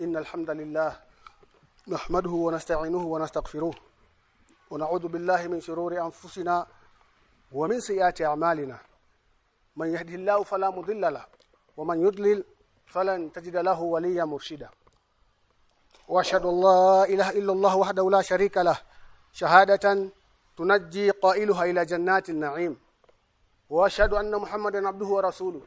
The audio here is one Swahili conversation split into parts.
إن الحمد لله نحمده ونستعينه ونستغفره ونعوذ بالله من شرور أنفسنا ومن سيئات أعمالنا. من يهده الله فلا مضل له ومن يضلل فلن تجد له وليا مرشدا. وأشهد أن لا إله إلا الله وحده لا شريك له. شهادة تنجي قائلها إلى جنات النعيم. وأشهد أن محمدا عبده ورسوله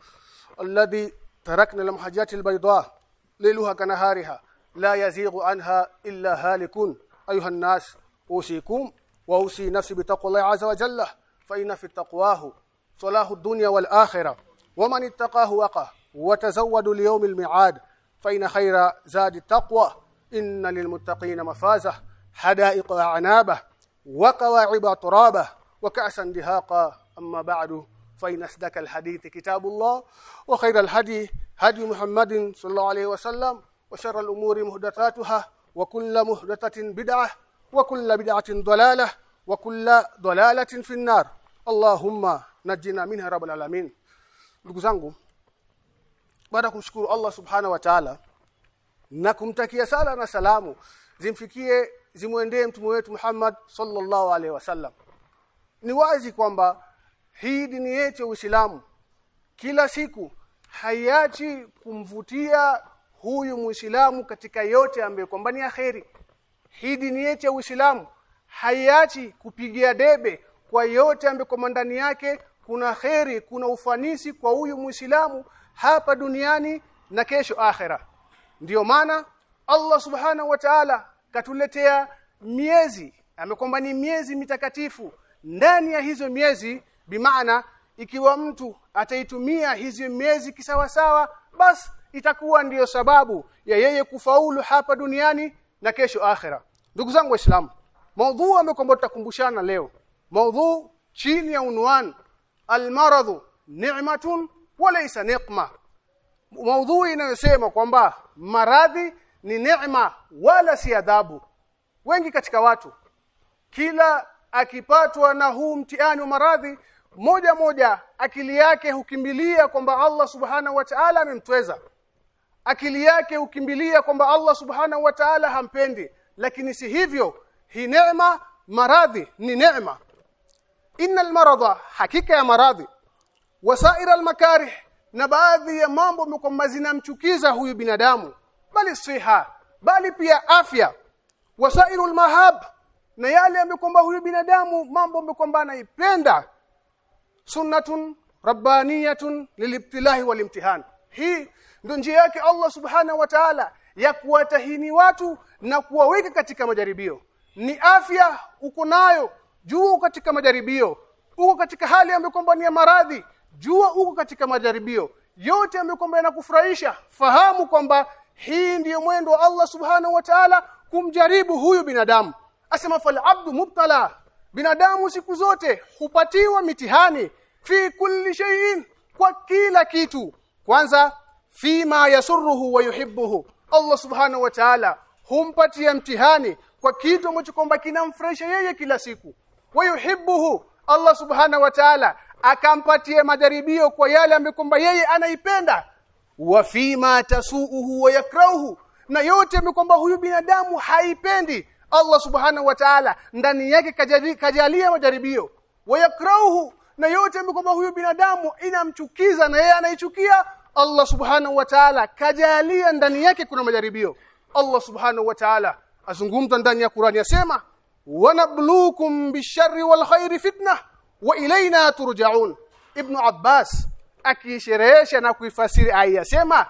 الذي تركنا المحجات البيضاء ليلها كنهارها لا يزيغ عنها إلا هالكون. أيها الناس أوصيكم وأوصي نفسي بتقوى الله عز وجل فإن في تقواه صلاح الدنيا والآخرة ومن اتقاه وقاه وتزودوا ليوم الميعاد فإن خير زاد التقوى. إن للمتقين مفازة حدائق أعنابه وقواعب ترابه وكأسا دهاقا. أما بعد فإن أصدق الحديث كتاب الله وخير الهدي هدي محمد صلى الله عليه وسلم وشر الأمور محدثاتها وكل محدثة بدعة وكل بدعة ضلالة وكل ضلالة في النار اللهم نجنا منها رب العالمين ndugu zangu baada kumshukuru Allah subhana wa ta'ala na kumtakia sala na salamu zimfikie zimwendee mtume wetu Muhammad sallallahu alaihi wasallam ni wazi kwamba hii dini yetu ya Uislamu kila siku haiachi kumvutia huyu Muislamu katika yote ambayo kwamba ni aheri. hii dini yetu ya Uislamu haiachi kupigia debe kwa yote ambayo kwamba ndani yake kuna kheri kuna ufanisi kwa huyu Muislamu hapa duniani na kesho akhera ndiyo maana Allah subhanahu wa ta'ala katuletea miezi amekwamba ni miezi mitakatifu ndani ya hizo miezi bimaana ikiwa mtu ataitumia hizi miezi kisawasawa basi itakuwa ndiyo sababu ya yeye kufaulu hapa duniani na kesho akhera. Ndugu zangu waislamu maudhu amekwamba tutakumbushana leo. Maudhu chini ya unwan almaradhu ni'matun walaysa niqma. Maudhuu inayosema kwamba maradhi ni neema wala si adhabu. Wengi katika watu kila akipatwa na huu mtihani wa maradhi moja moja akili yake hukimbilia kwamba Allah subhanahu wa ta'ala amemtweza. Akili yake hukimbilia kwamba Allah subhanahu wa ta'ala hampendi. Lakini si hivyo hii neema maradhi ni neema. Innal maradha hakika ya maradhi. Wasaira almakarih na baadhi ya mambo kwamba zinamchukiza huyu binadamu. Bali siha bali pia afya. Wasairul mahab na yale amekwamba huyu binadamu mambo amekwamba anaipenda sunnatun rabbaniyatun lilibtilahi walimtihan. Hii ndio njia yake Allah subhanahu wa ta'ala ya kuwatahini watu na kuwaweka katika majaribio. Ni afya uko nayo juu katika majaribio. Uko katika hali ambayo kwamba ni ya maradhi jua uko katika majaribio. Yote ambayo kwamba yanakufurahisha fahamu kwamba hii ndiyo mwendo wa Allah subhanahu wa ta'ala kumjaribu huyu binadamu. Asema fal abdu mubtala binadamu siku zote hupatiwa mitihani fi kulli shay'in kwa kila kitu. Kwanza fima yasurruhu wa yuhibbuhu. Allah subhanahu wa ta'ala humpatia mtihani kwa kitu ambacho kwamba kinamfurahisha yeye kila siku. Wa yuhibbuhu Allah subhanahu wa ta'ala akampatia majaribio kwa yale ambayo kwamba yeye anaipenda. Wa fima tasuuhu wa yakrahu na yote ambayo kwamba huyu binadamu haipendi Allah subhanahu wa ta'ala ndani yake kajali, kajalia majaribio. Wayakrauhu na yote kwamba huyu binadamu inamchukiza na yeye anaichukia. Allah subhanahu wa ta'ala kajalia ndani yake kuna majaribio. Allah subhanahu wa ta'ala azungumza ndani ya Qur'ani yasema wanabluukum bisharri wal khairi fitna wa ilaina turjaun. Ibn abbas akisherehesha na kuifasiri aya yasema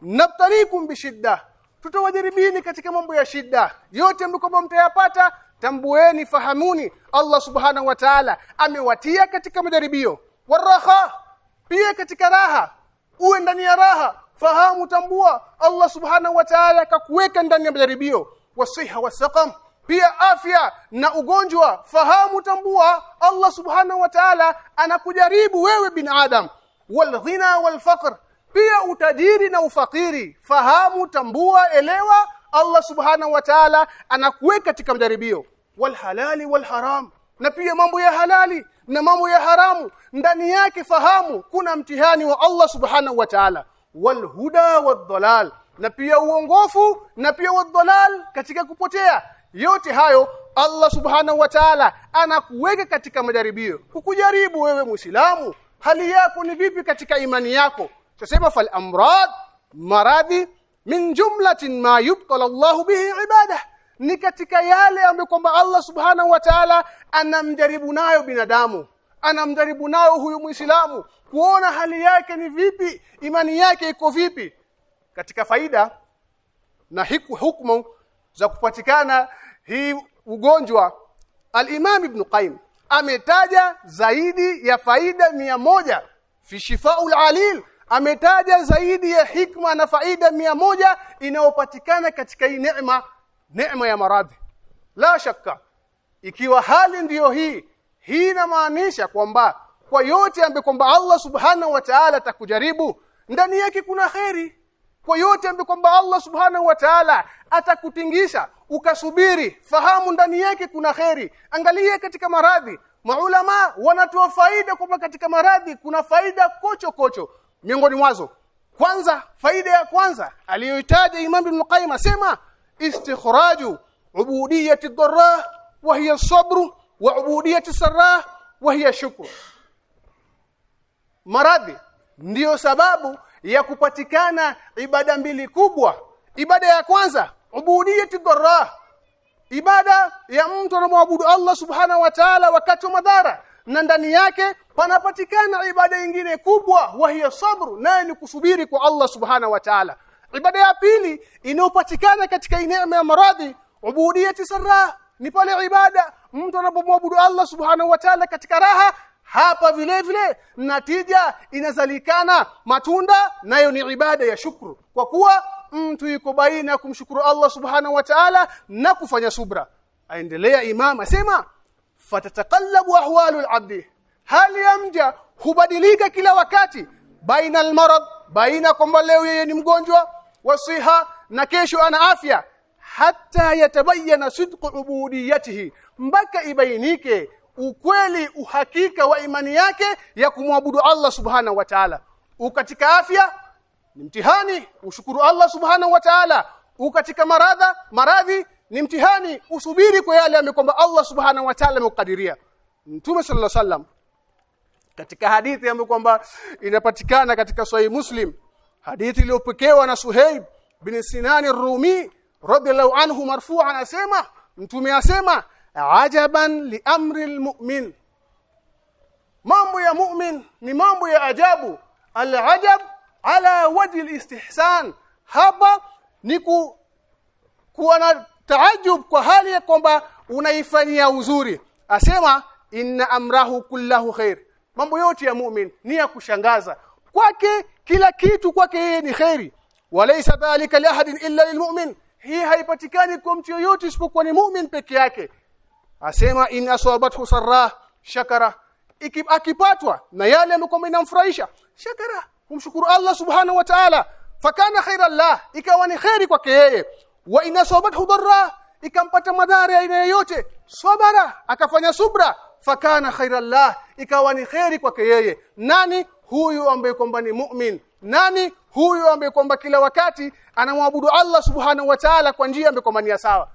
nabtalikum bishidda tutawajaribini katika mambo ya shida. Yote mlikopo mtayapata tambueni fahamuni Allah subhanahu wa ta'ala amewatia katika majaribio. Waraha pia katika raha. Uwe ndani ya raha fahamu tambua Allah subhanahu wa ta'ala akakuweka ndani ya majaribio. Wasiha wasaqam pia afya na ugonjwa fahamu tambua Allah subhanahu wa ta'ala anakujaribu wewe binadamu walghina walfaqr pia utajiri na ufakiri. Fahamu tambua elewa. Allah subhanahu wa ta'ala anakuweka katika majaribio. Walhalali walharam na pia mambo ya halali na mambo ya haramu. Ndani yake fahamu kuna mtihani wa Allah subhanahu wa ta'ala. Walhuda wadhalal na pia uongofu na pia wadhalal katika kupotea. Yote hayo Allah subhanahu wa ta'ala anakuweka katika majaribio. Kukujaribu wewe muislamu hali yako ni vipi katika imani yako tusema fal amrad maradhi min jumlatin ma yubtal Allah bihi ibada ni katika yale ambayo kwamba Allah subhanahu wa ta'ala anamjaribu nayo binadamu anamjaribu nayo huyu muislamu kuona hali yake ni vipi imani yake iko vipi. Katika faida na hiku hukumu za kupatikana hii ugonjwa al-Imam Ibn Qayyim ametaja zaidi ya faida mia moja fi shifaul alil ametaja zaidi ya hikma na faida mia moja inayopatikana katika hii neema neema ya maradhi. La shakka ikiwa hali ndiyo hii hii inamaanisha kwamba kwa yote ambaye kwamba Allah subhanahu wa ta'ala atakujaribu ndani yake kuna kheri. Kwa yote ambaye kwamba Allah subhanahu wa ta'ala atakutingisha ukasubiri fahamu ndani yake kuna kheri. Angalia katika maradhi. Maulama wanatoa faida kwamba katika maradhi kuna faida kocho kocho miongoni mwazo. Kwanza faida ya kwanza aliyoitaja Imam Ibn Qayyim asema istikhraju ubudiyati dharra wa hiya sabru wa ubudiyati sarra wa hiya shukr maradhi ndiyo sababu ya kupatikana ibada mbili kubwa. Ibada ya kwanza ubudiyati dharra ibada ya mtu anamwabudu Allah subhanahu wa ta'ala wakati wa madhara. Na ndani yake panapatikana ibada nyingine kubwa wahiya sabru naye ni kusubiri kwa Allah subhana wa ta'ala. Ibada ya pili inayopatikana katika neema ya maradhi ubudiyati sarra ni pale ibada mtu anapomwabudu Allah subhanahu wa ta'ala katika raha hapa vile vile natija inazalikana matunda nayo ni ibada ya shukru. Kwa kuwa mtu yuko baina kumshukuru Allah subhanahu wa ta'ala na kufanya subra. Aendelea imam asema fatataqallabu ahwalul abdi hali ya mja hubadilika kila wakati. Baina almarad baina kwamba leo yeye ni mgonjwa wasiha na kesho ana afya. Hata yatabayana sidqu ubudiyatihi mpaka ibainike ukweli uhakika wa imani yake ya kumwabudu Allah subhanahu wa ta'ala. Ukatika afya ni mtihani ushukuru Allah subhanahu wa ta'ala. Ukatika maradha maradhi ni mtihani usubiri kwa yale amekwamba Allah subhanahu wa ta'ala amekukadiria Mtume sallallahu alaihi wasallam katika hadithi ambayo kwamba inapatikana katika Sahih Muslim hadithi iliyopokewa na Suhaib bin Sinan ar-Rumi radhiallahu anhu marfu'an asema mtume asema ajaban li amri almu'min mambo ya mu'min ni mambo ya ajabu. Alajab ala wajhi al-istihsan hapa ni ku, kuwa na taajub kwa hali ya kwamba unaifanyia uzuri. Asema inna amrahu kullahu khair mambo yote ya mu'min ni ya kushangaza. Kwake kila kitu kwake yeye ni khairi walaysa dhalika li ahadin illa lilmu'min hii haipatikani kwa mtu yoyote isipokuwa ni mu'min peke yake. Asema in asabathu sarra shakara. Iki, akipatwa na yale ambayo inamfurahisha shakara. Kumshukuru Allah subhanahu wa ta'ala. Fakana khairan lah ikawa ni khairi kwake yeye. Wa in asabathu darra ikampata madhara aina yoyote sabara akafanya subra fakana khairan lah ikawa ni khairi kwake yeye. Nani? Huyu ambaye kwamba ni mu'min. Nani? Huyu ambaye kwamba kila wakati anamwabudu Allah subhanahu wa ta'ala kwa njia ambayo kwamba ni sawa.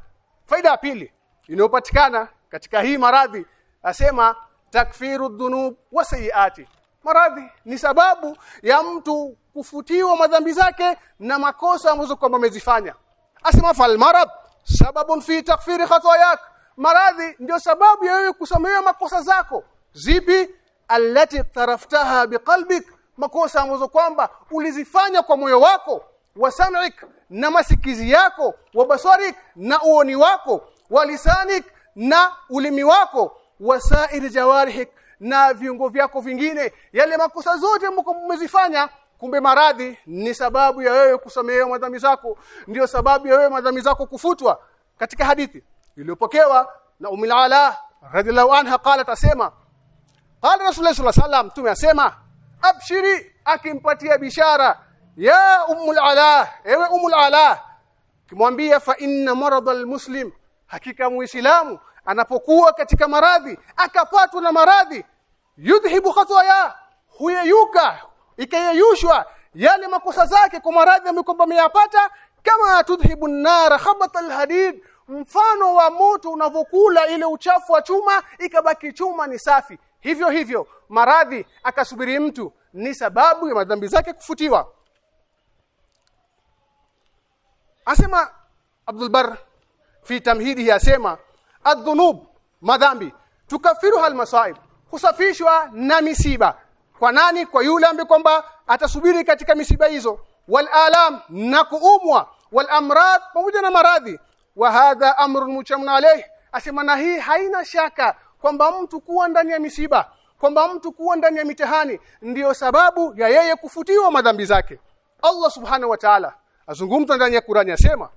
Faida ya pili inayopatikana katika hii maradhi asema takfiru dhunub wa sayiati. Maradhi ni sababu ya mtu kufutiwa madhambi zake na makosa ambazo kwamba amezifanya. Asema fal marad sababun fi takfiri khatayak maradhi ndio sababu ya wewe kusamehewa makosa zako. Zipi? Allati taraftaha biqalbik. Makosa ambazo kwamba ulizifanya kwa moyo wako. Wa sam'ik na masikizi yako. Wa basarik na uoni wako. Wa lisanik na ulimi wako. Wasair jawarihik na viungo vyako vingine. Yale makosa zote mmezifanya kumbe maradhi ni sababu ya wewe kusamehewa madhambi zako. Ndio sababu ya wewe madhambi zako kufutwa. Katika hadithi iliyopokewa na umil ala radhiallahu anha qalat asema qala rasulullah sallallahu alaihi wasallam tumesema abshiri akimpatia bishara ya ummul ala ewe ummul ala kimwambia fa inna marad muslim hakika muislamu anapokuwa katika maradhi akapatwa na maradhi yudhibu khataya huyeyuka ikayeyushwa yale makosa zake kwa maradhi ambayo meyapata kama tudhibu nara khabata alhadid mfano wa moto unavokula ile uchafu wa chuma ikabaki chuma ni safi. Hivyo hivyo maradhi akasubiri mtu ni sababu ya madhambi zake kufutiwa. Asema Abdul Bar fi tamhidihi asema adhunub madhambi. Tukafiruha hal masaib kusafishwa na misiba. Kwa nani? Kwa yule ambaye kwamba atasubiri katika misiba hizo. Wal alam na kuumwa. Wal amrad pamoja na maradhi wa hadha amrun muchamun alayh. Asema na hii haina shaka kwamba mtu kuwa ndani ya misiba kwamba mtu kuwa ndani ya mitihani ndiyo sababu ya yeye kufutiwa madhambi zake. Allah subhanahu wa ta'ala azungumza ndani ya Qur'ani asema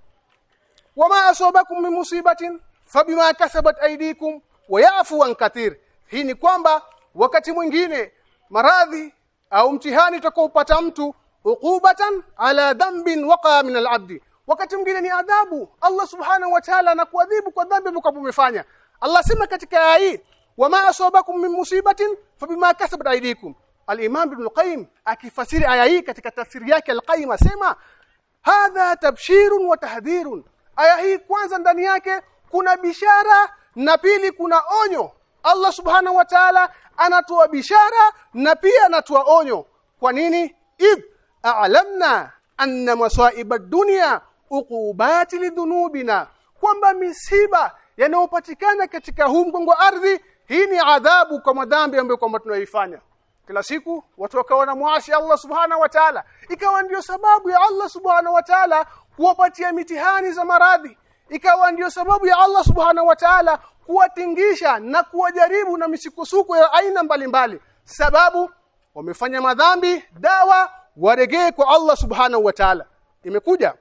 wama asabakum min musibatin fabima kasabat aydikum wa yafu an kathir. Hii ni kwamba wakati mwingine maradhi au mtihani utakaopata mtu uqubatan ala dhanbin waqa min al-abdi wakati mwingine ni adhabu. Allah subhanahu wa ta'ala anakuadhibu kwa dhambi ambayo umefanya. Allah sema katika aya wama asabakum min musibatin fabima kasabat aydikum. Al-imam ibn al-qayyim akifasiri aya hii katika tafsiri yake al-qayyim asema hadha tabshirun wa tahdhirun. Aya hii kwanza ndani yake kuna bishara na pili kuna onyo. Allah subhanahu wa ta'ala anatoa bishara na pia anatoa onyo. Kwa nini? Id a'lamna anna masaiba ad-dunya uqubati lidhunubina kwamba misiba yanayopatikana katika huu mgongo ardhi hii ni adhabu kwa madhambi ambayo kwamba tunayoifanya. Kila siku watu wakawa na muasi Allah subhanahu wa ta'ala. Ikawa ndiyo sababu ya Allah subhanahu wa ta'ala kuwapatia mitihani za maradhi. Ikawa ndiyo sababu ya Allah subhanahu wa ta'ala kuwatingisha na kuwajaribu na misukosuko ya aina mbalimbali. Mbali. sababu wamefanya madhambi dawa waregee kwa Allah subhanahu wa ta'ala. Imekuja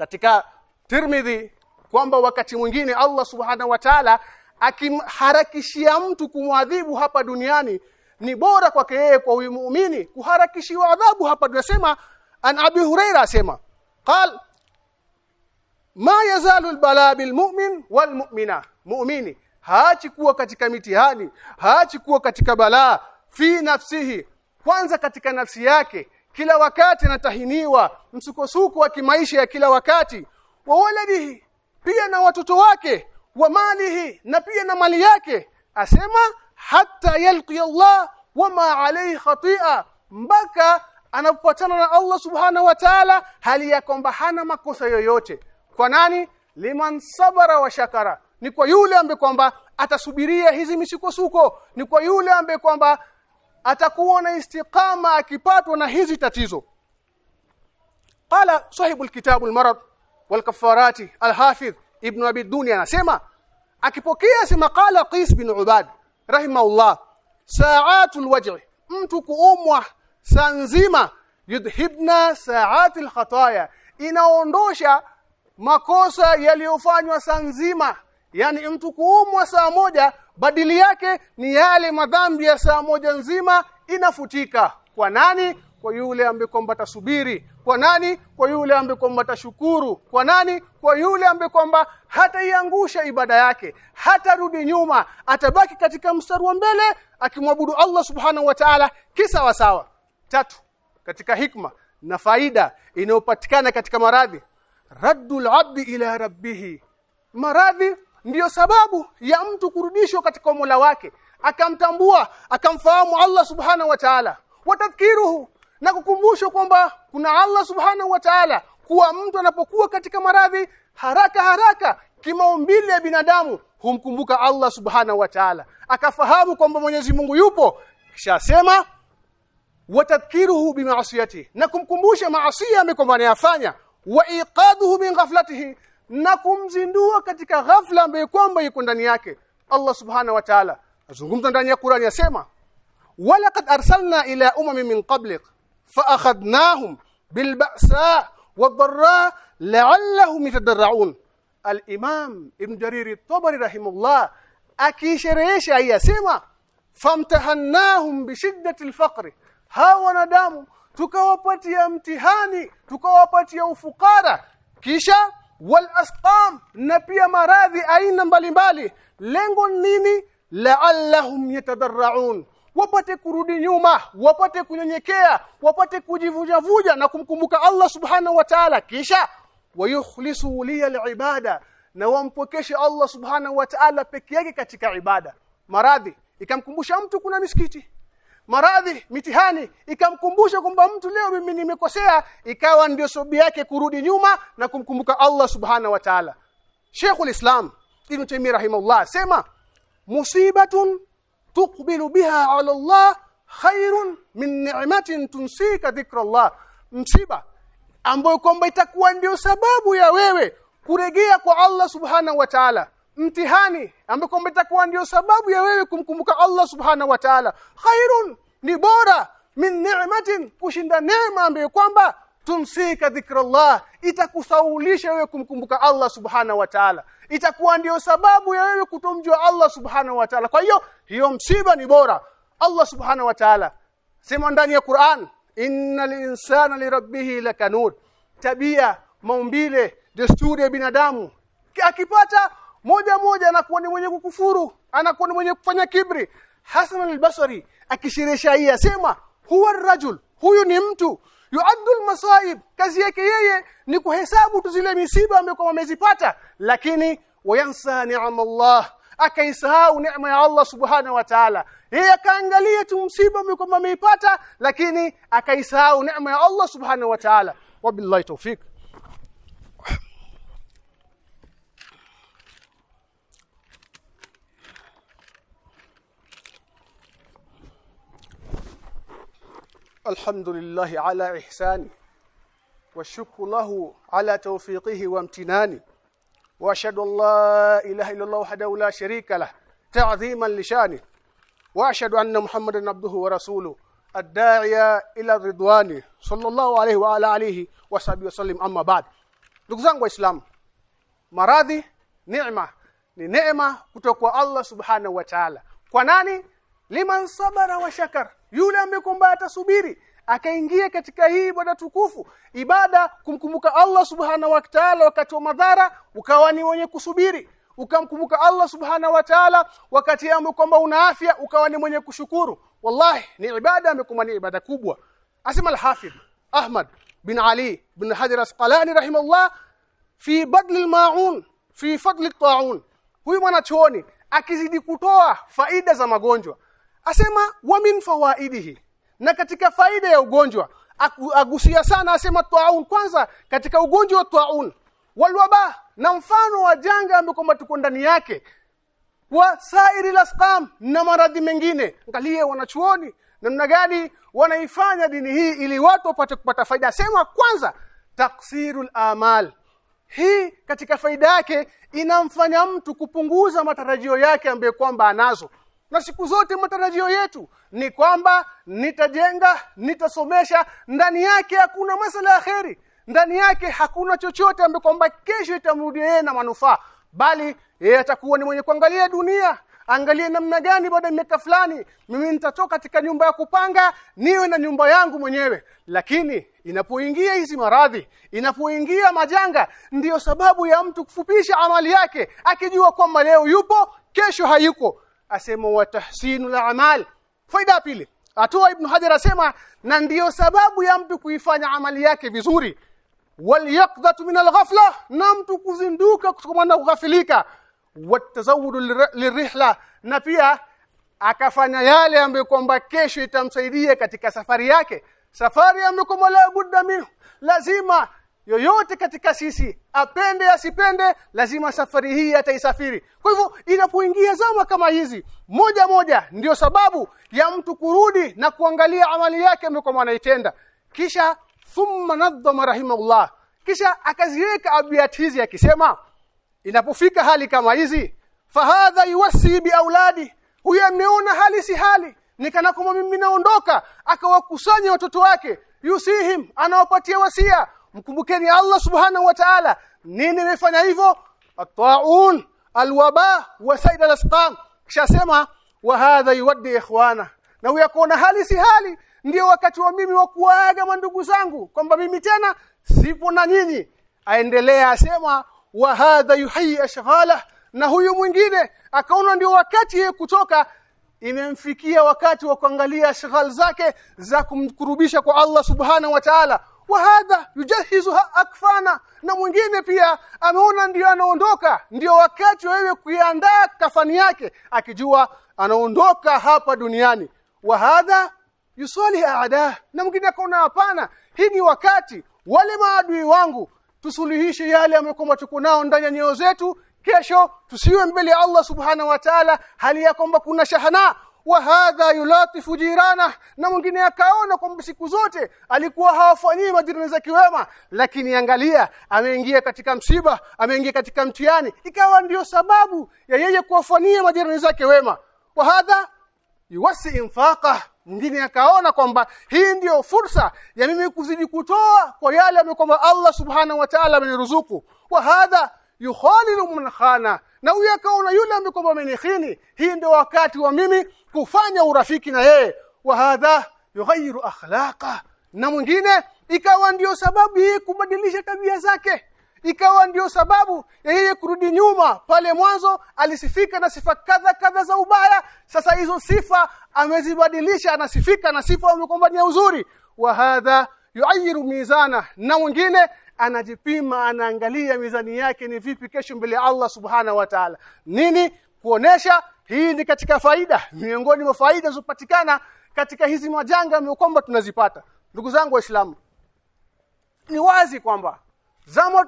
katika Tirmidhi kwamba wakati mwingine Allah subhanahu wa ta'ala akimharakishia mtu kumwadhibu hapa duniani ni bora kwake yeye kwa huyu muumini kuharakishiwa adhabu hapa. Tunasema an abi huraira asema qal ma yazalu albala bilmu'min walmu'mina. Mu'mini haachi kuwa katika mitihani haachi kuwa katika balaa fi nafsihi kwanza katika nafsi yake kila wakati anatahiniwa msukosuko wa kimaisha ya kila wakati wa waladihi pia na watoto wake wa malihi na pia na mali yake asema hatta yalqi Allah wama alayhi khati'a. Mpaka anapopatana na Allah subhanahu wa ta'ala hali ya kwamba hana makosa yoyote. Kwa nani? Liman sabara wa shakara. Ni kwa yule ambaye kwamba atasubiria hizi misukosuko. Ni kwa yule ambaye kwamba atakuwa na istiqama akipatwa na hizi tatizo. Qala sahibu alkitab almarad walkafarati alhafidh ibn abi dunya anasema akipokea sema qala qis bin ubad rahimahullah sa'atul wajh mtu kuumwa saa nzima yudhibna sa'atil khataya inaondosha makosa yaliyofanywa saa nzima. Yani mtu kuumwa saa moja badili yake ni yale madhambi ya saa moja nzima inafutika. Kwa nani? Kwa yule ambaye kwamba tasubiri kwa nani? Kwa yule ambaye kwamba tashukuru kwa nani? Kwa yule ambaye kwamba hataiangusha ibada yake. Hatarudi nyuma. Atabaki katika mstari wa mbele akimwabudu Allah subhanahu wa ta'ala. Kisawa sawa. Tatu katika hikma na faida inayopatikana katika maradhi. Raddul abdi ila rabbihi. Maradhi ndiyo sababu ya mtu kurudishwa katika Mola wake akamtambua akamfahamu Allah subhanahu wa ta'ala. Watadhkiruhu na kukumbushwa kwamba kuna Allah subhanahu wa ta'ala kuwa mtu anapokuwa katika maradhi haraka haraka kimaumbile ya binadamu humkumbuka Allah subhanahu wa ta'ala. Akafahamu kwamba Mwenyezi Mungu yupo kisha sema watadhkiruhu bimaasiyati na kumkumbusha maasi maasiya amekwamba anayafanya wa iqaduhu min ghaflatihi na kumzindua katika ghafla ambayo kwamba yuko ndani yake Allah subhanahu wa ta'ala azungumza ndani ya Qur'ani yasema walaqad arsalna ila umamin min qablik فاخذناهم بالبأساء والضراء لعلهم يتضرعون الامام ابن جرير الطبري رحمه الله akisherehesha ayasema famtahannahum bishiddati alfaqr hawa wanadamu tukawapatia mtihani tukawapatia ufukara kisha wal na pia maradhi aina mbalimbali. Lengo nini? La'allahum yatadarraun. Wapate kurudi nyuma wapate kunyenyekea wapate kujivujavuja na kumkumbuka Allah subhanahu wa ta'ala. Kisha wayukhlisu liyal al-ibada na wampokeshe Allah subhanahu wa ta'ala peke yake katika ibada. Maradhi ikamkumbusha mtu kuna misikiti maradhi mitihani ikamkumbusha kwamba mtu leo mimi nimekosea ikawa ndio sobi yake kurudi nyuma na kumkumbuka Allah subhana wa ta'ala. Sheikhul Islam Ibn Taymiyyah rahimahullah sema musibatun tuqbilu biha ala Allah khairun min ni'matin tunsika dhikra Allah msiba ambayo kwamba itakuwa ndio sababu ya wewe kuregea kwa Allah subhana wa ta'ala mtihani ambako mtakuwa ndio sababu ya wewe kumkumbuka Allah subhana wa ta'ala. Khairun ni bora min ni'matin kushinda neema ambayo kwamba tumsika dhikrullah itakusaulisha wewe kumkumbuka Allah subhana wa ta'ala. Itakuwa ndio sababu ya wewe kutomjua Allah subhana wa ta'ala. Kwa hiyo hiyo msiba ni bora. Allah subhana wa ta'ala sema ndani ya Qur'an innal insana lirabbih lakanud tabia maumbile desturi ya binadamu. Akipata moja moja anakuwa ni mwenye kukufuru anakuwa ni mwenye kufanya kibri. Hasan al-Basri akishirisha hii asema huwa rajul huyu ni mtu yuaddu al-masaib. Kazi yake yeye ni kuhesabu tu zile misiba ambayo amezipata lakini wayansa ni'ma Allah akaisahau neema ya Allah subhanahu wa ta'ala. Yeye akaangalia tu msiba ambao ameipata lakini akaisahau neema ya Allah subhanahu wa ta'ala. Wabillahi tawfik الحمد لله على إحسانه والشكر له على توفيقه وامتنانه واشهد ان لا اله الا الله وحده لا شريك له تعظيما لشانه واشهد ان محمدا عبده ورسوله الداعي الى الرضوان صلى الله عليه وعلى اله وصحبه وسلم اما بعد ndugu zangu waislamu maradhi neema ni neema kutoka kwa Allah subhanahu wa ta'ala kwa nani liman sabara wa shakar yule ambaye atasubiri. Akaingia katika hii ibada tukufu. Ibada kumkumbuka Allah subhanahu wa ta'ala wakati wa madhara ukawa ni mwenye kusubiri. Ukamkumbuka Allah subhanahu wa ta'ala wakati ambapo kwamba una afya ukawa ni mwenye kushukuru. Wallahi ni ibada amekuwa ni ibada kubwa. Asema al-hafidh Ahmad bin Ali bin Hajar Asqalani rahimahullah fi badl al-ma'un fi fadl al-ta'un huyu mwanachuoni akizidi kutoa faida za magonjwa asema wa min fawaidihi. Na katika faida ya ugonjwa agusia sana asema taun kwanza katika ugonjwa wa taun walwaba na mfano wa janga ambako tuko ndani yake wa sairi lasqam na maradhi mengine. Angalie wanachuoni namna gani wanaifanya dini hii ili watu wapate kupata faida. Asema kwanza taksirul amal. Hii katika faida yake inamfanya mtu kupunguza matarajio yake ambaye kwamba anazo na siku zote matarajio yetu ni kwamba nitajenga nitasomesha ndani yake hakuna masala ya kheri. Ndani yake hakuna chochote ambacho kwamba kesho itamrudia yeye na manufaa. Bali yeye atakuwa ni mwenye kuangalia dunia. Angalie namna gani baada ya miaka fulani mimi nitatoka katika nyumba ya kupanga niwe na nyumba yangu mwenyewe. Lakini inapoingia hizi maradhi inapoingia majanga ndiyo sababu ya mtu kufupisha amali yake akijua kwamba leo yupo kesho hayuko asema wa tahsinul a'mal faida pili atoa ibn hajar asema na ndiyo sababu ya mtu kuifanya amali yake vizuri. Walyaqdatu min alghafla na mtu kuzinduka kutokana na kughafilika. Watazawudu lirihla na pia akafanya yale ambayo kwamba kesho itamsaidia katika safari yake. Safari ambayo kwamba la budda minhu lazima yoyote katika sisi apende asipende lazima safari hii ataisafiri. Kwa hivyo inapoingia zama kama hizi moja moja ndiyo sababu ya mtu kurudi na kuangalia amali yake ambayo anaitenda kisha thumma nadhama rahimahullah. Kisha akaziweka abiat hizi akisema inapofika hali kama hizi fahadha yuwasi biauladi auladi. Huyu ameona hali si hali nikana kama mimi naondoka akawakusanya watoto wake. Yusihim anawapatia wasia mkumbukeni Allah subhanahu wa ta'ala. Nini nimefanya hivyo? Atwaun alwaba wa said al-asqam. Kisha sema wa hadha yuwaddi ikhwana. Na uyakona hali si hali. Ndio wakati wa mimi wa kuaga mandugu zangu kwamba mimi tena sipo na nyinyi. Aendelea asema wa hadha yuhyi ashghala na huyu mwingine akaona ndio wakati ye kutoka. Imemfikia wakati wa kuangalia shughuli zake za kumkurubisha kwa Allah subhana wa ta'ala wa hadha yujahizu akfana. Na mwingine pia ameona ndio anaondoka. Ndio wakati wewe kuiandaa kafani yake akijua anaondoka hapa duniani. Wa hadha yusali aada. Na mwingine akaona hapana hii ni wakati wale maadui wangu tusuluhishe yale ambayo tuko nao ndani ya nyoyo zetu. Kesho tusiwe mbele ya Allah subhana wa ta'ala hali ya kwamba kuna shahana wa hadha yulatifu jirana na mwingine akaona kwamba siku zote alikuwa hawafanyii majirani zake wema. Lakini angalia ameingia katika msiba ameingia katika mtihani. Ikawa ndiyo sababu ya yeye kuwafanyia majirani zake wema. Wa hadha yuwasi infaqa mwingine akaona kwamba hii ndiyo fursa ya mimi kuzidi kutoa kwa yale ambayo Allah subhanahu wa ta'ala ameniruzuku. Wa hadha yukhalilu man khana na huyu akaona yule amekomba menihini hii ndio wakati wa mimi kufanya urafiki na yeye. Wa hadha yughayyiru akhlaqa. Na mwingine ikawa ndiyo sababu yeye kubadilisha tabia zake. Ikawa ndiyo sababu ya yeye kurudi nyuma. Pale mwanzo alisifika na sifa kadha kadha za ubaya. Sasa hizo sifa amezibadilisha anasifika na sifa amekombania ni uzuri. Wa hadha yuayiru mizana. Na mwingine anajipima anaangalia mizani yake ni vipi kesho mbele ya Allah subhana wa ta'ala. Nini? Kuonesha hii ni katika faida miongoni mwa faida zopatikana katika hizi majanga kwamba tunazipata. Ndugu zangu waislamu ni wazi kwamba zama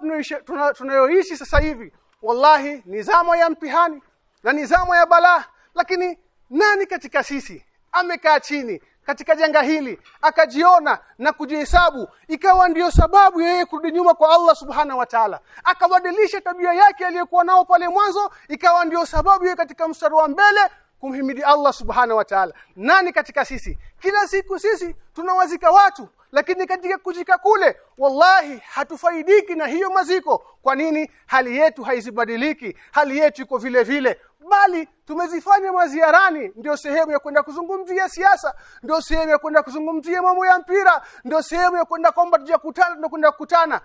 tunayoishi sasa hivi wallahi ni zamo ya mtihani na ni zamo ya balaa. Lakini nani katika sisi amekaa chini katika janga hili akajiona na kujihesabu. Ikawa ndiyo sababu yeye kurudi nyuma kwa Allah subhana wa ta'ala. Akabadilisha tabia yake aliyokuwa nao pale mwanzo ikawa ndiyo sababu yeye katika mstari wa mbele kumhimidi Allah subhana wa ta'ala. Nani katika sisi? Kila siku sisi tunawazika watu lakini katika kujika kule wallahi hatufaidiki na hiyo maziko. Kwa nini? Hali yetu haizibadiliki. Hali yetu iko vile vile. Bali tumezifanya maziarani. Ndio sehemu ya kwenda kuzungumzia siasa. Ndio sehemu ya kwenda kuzungumzia mambo ya mpira. Ndio sehemu ya kwenda kwamba tujakutana ndio kwenda kukutana.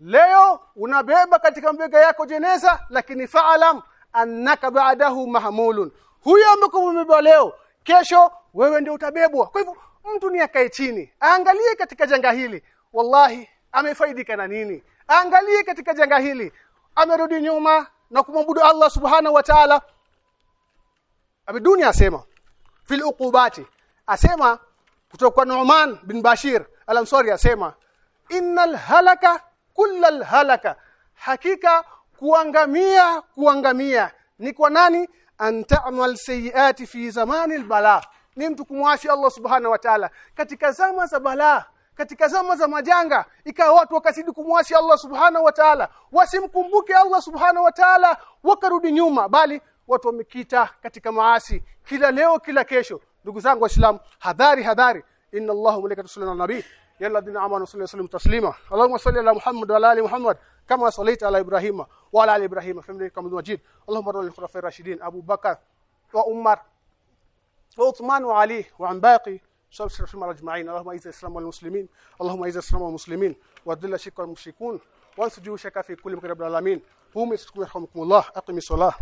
Leo unabeba katika mbega yako jeneza lakini faalam annaka ba'dahu mahmulun. Huyo ambaye umebeba leo kesho wewe ndio utabebwa. Kwa hivyo mtu ni akae chini aangalie katika janga hili. Wallahi amefaidika na nini? Aangalie katika janga hili. Amerudi nyuma na kumwabudu Allah subhanahu wa ta'ala. Abiduni asema fil uqubati asema kutoka Nu'man bin Bashir al-Ansari asema innal halaka kullal halaka. Hakika kuangamia kuangamia ni kwa nani? Antamal sayiati fi zamani al-bala ni mtu kumwasi Allah subhanahu wa ta'ala. Katika zama za balaa katika zama za majanga ikawa watu wakazidi kumwasi Allah subhanahu wa ta'ala. Wasimkumbuke Allah subhanahu wa ta'ala wakarudi nyuma bali watu wamekita katika maasi kila leo kila kesho. Ndugu zangu waislamu hadhari hadhari. Inna Allahu malaikatu yusalluna ala nabii. Ya alladhina amanu sallu sallimu taslima. Allahumma salli ala Muhammad wa ali Muhammad kama sallaita ala Ibrahima wa ala ali Ibrahima fi Majid Allahumma radi al-khulafa'ir rashidin. Abu Bakar wa Umar وعثمان وعلي وعن باقي. شباب الرحمة اجمعين اللهم أعز الإسلام والمسلمين. اللهم أعز الإسلام والمسلمين. وأذل الشرك والمشركون. وانصر جيوشك في كل مكان رب العالمين. قوموا يرحمكم الله. أقم الصلاة.